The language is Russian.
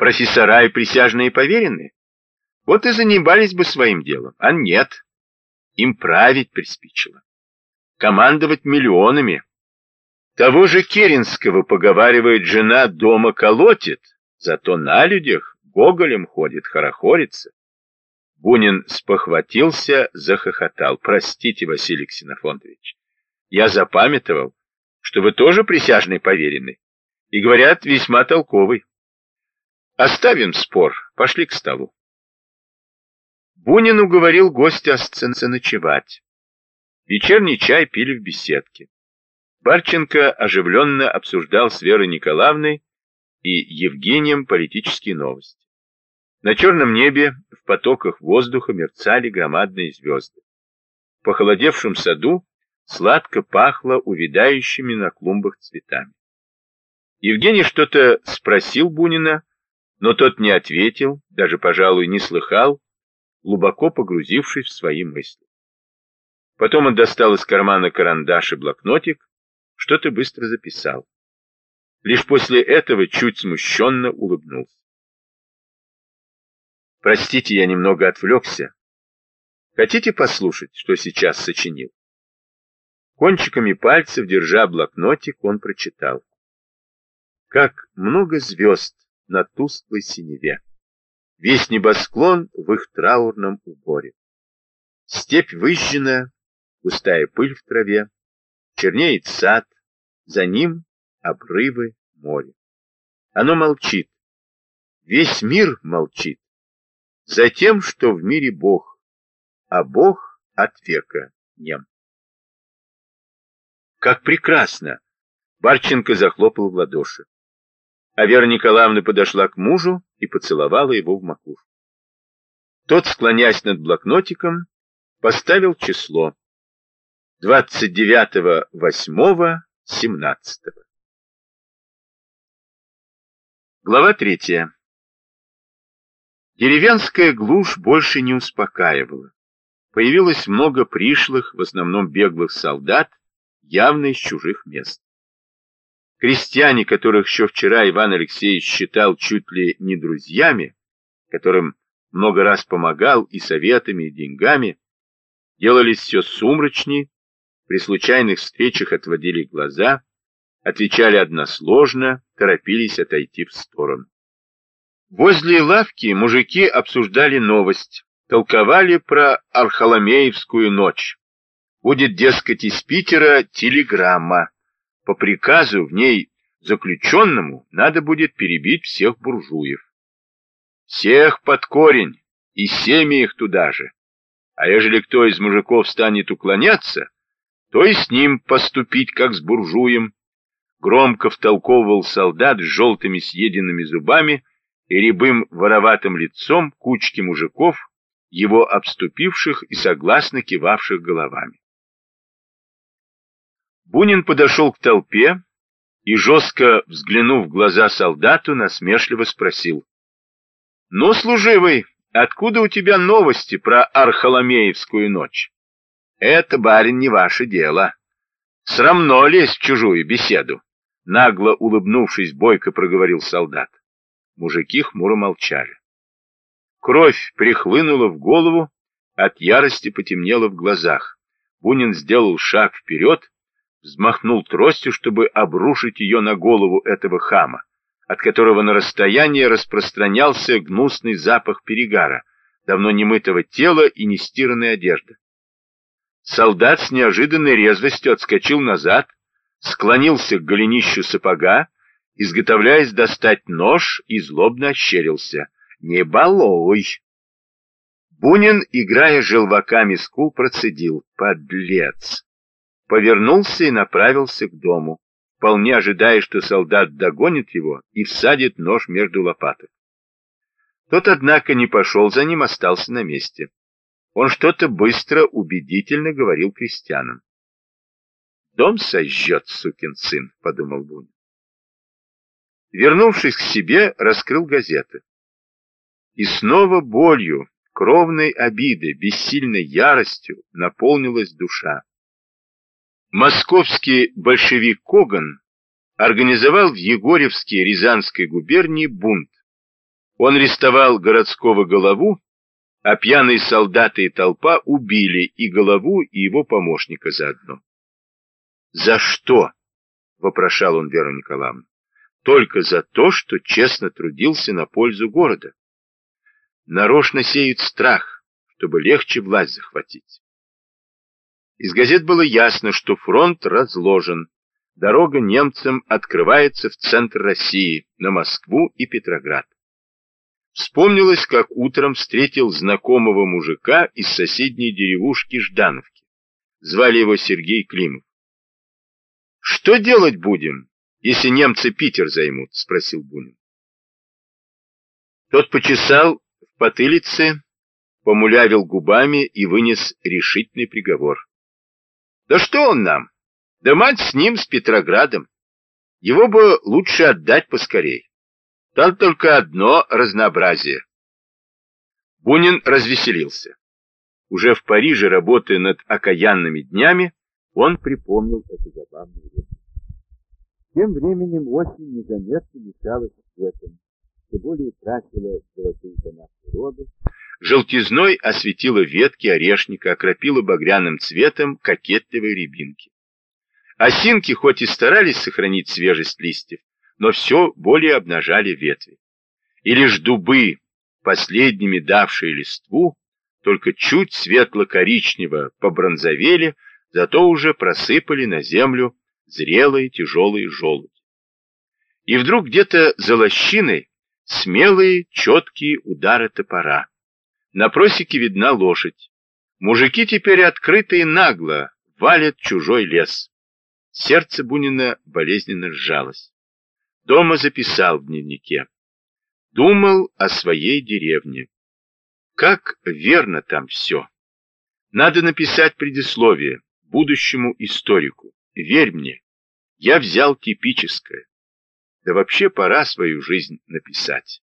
профессора и присяжные поверенные. Вот и занимались бы своим делом. А нет. Им править приспичило. Командовать миллионами. Того же Керенского, поговаривает, жена дома колотит, зато на людях гоголем ходит, хорохорится. Бунин спохватился, захохотал. Простите, Василий Ксенофонтович, я запамятовал, что вы тоже присяжный поверенный. И, говорят, весьма толковый. Оставим спор, пошли к столу. Бунин уговорил гостя остаться ночевать. Вечерний чай пили в беседке. Барченко оживленно обсуждал с Верой Николаевной и Евгением политические новости. На черном небе в потоках воздуха мерцали громадные звезды. В похолодевшем саду сладко пахло увядающими на клумбах цветами. Евгений что-то спросил Бунина, но тот не ответил, даже, пожалуй, не слыхал, глубоко погрузившись в свои мысли. Потом он достал из кармана карандаш и блокнотик, что-то быстро записал. Лишь после этого чуть смущенно улыбнулся. Простите, я немного отвлекся. Хотите послушать, что сейчас сочинил? Кончиками пальцев, держа блокнотик, он прочитал. Как много звезд на тусклой синеве. Весь небосклон в их траурном уборе. Степь выжжена, густая пыль в траве, чернеет сад, за ним обрывы моря. Оно молчит, весь мир молчит, за тем, что в мире Бог, а Бог от века нем. Как прекрасно! Барченко захлопал в ладоши. А Вера Николаевна подошла к мужу и поцеловала его в макушку. Тот, склоняясь над блокнотиком, поставил число 29.08.17. Глава третья. Деревенская глушь больше не успокаивала. Появилось много пришлых, в основном беглых солдат, явно из чужих мест. Крестьяне, которых еще вчера Иван Алексеевич считал чуть ли не друзьями, которым много раз помогал и советами, и деньгами, делались все сумрачнее, при случайных встречах отводили глаза, отвечали односложно, торопились отойти в сторону. Возле лавки мужики обсуждали новость, толковали про Архоломеевскую ночь. Будет, дескать, из Питера телеграмма. По приказу в ней заключенному надо будет перебить всех буржуев. Всех под корень, и семьи их туда же. А ежели кто из мужиков станет уклоняться, то и с ним поступить, как с буржуем. Громко втолковывал солдат с желтыми съеденными зубами, и рябым вороватым лицом кучки мужиков, его обступивших и согласно кивавших головами. Бунин подошел к толпе и, жестко взглянув в глаза солдату, насмешливо спросил. «Ну, служивый, откуда у тебя новости про Архоломеевскую ночь?» «Это, барин, не ваше дело. Срамно лезть в чужую беседу», — нагло улыбнувшись, бойко проговорил солдат. Мужики хмуро молчали. Кровь прихлынула в голову, от ярости потемнело в глазах. Бунин сделал шаг вперед, взмахнул тростью, чтобы обрушить ее на голову этого хама, от которого на расстоянии распространялся гнусный запах перегара, давно немытого тела и нестиранной одежды. Солдат с неожиданной резвостью отскочил назад, склонился к голенищу сапога, изготовляясь достать нож, и злобно ощерился. «Не балуй!» Бунин, играя желваками скул, процедил. «Подлец!» Повернулся и направился к дому, вполне ожидая, что солдат догонит его и всадит нож между лопаток. Тот, однако, не пошел за ним, остался на месте. Он что-то быстро, убедительно говорил крестьянам. «Дом сожжет, сукин сын», — подумал Бунин. Вернувшись к себе, раскрыл газеты. И снова болью, кровной обидой, бессильной яростью наполнилась душа. Московский большевик Коган организовал в Егорьевске Рязанской губернии бунт, Он арестовал городского голову, а пьяные солдаты и толпа убили и голову, и его помощника заодно. «За что?» — вопрошал он Веру Николаевну. «Только за то, что честно трудился на пользу города. Нарочно сеют страх, чтобы легче власть захватить». Из газет было ясно, что фронт разложен, дорога немцам открывается в центр России, на Москву и Петроград. Вспомнилось, как утром встретил знакомого мужика из соседней деревушки Ждановки. Звали его Сергей Климов. «Что делать будем, если немцы Питер займут?» — спросил Бунин. Тот почесал в потылице, помулявил губами и вынес решительный приговор. «Да что он нам? Да мать с ним, с Петроградом. Его бы лучше отдать поскорей. Там только одно разнообразие. Бунин развеселился. Уже в Париже, работая над окаянными днями, он припомнил эту забавную вещь. Тем временем осень незаметно мешалась светом, все более красила золотые тона природы, желтизной осветила ветки орешника, окропила багряным цветом кокетливой рябинки. Осинки хоть и старались сохранить свежесть листьев, но все более обнажали ветви. И лишь дубы, последними давшие листву, только чуть светло-коричнево побронзовели, зато уже просыпали на землю зрелые тяжелые желуди. И вдруг где-то за лощиной смелые четкие удары топора. На просеке видна лошадь. Мужики теперь открыто и нагло валят чужой лес. Сердце Бунина болезненно сжалось. Дома записал в дневнике. Думал о своей деревне. Как верно там все. Надо написать предисловие будущему историку. Верь мне, я взял типическое. Да вообще пора свою жизнь написать.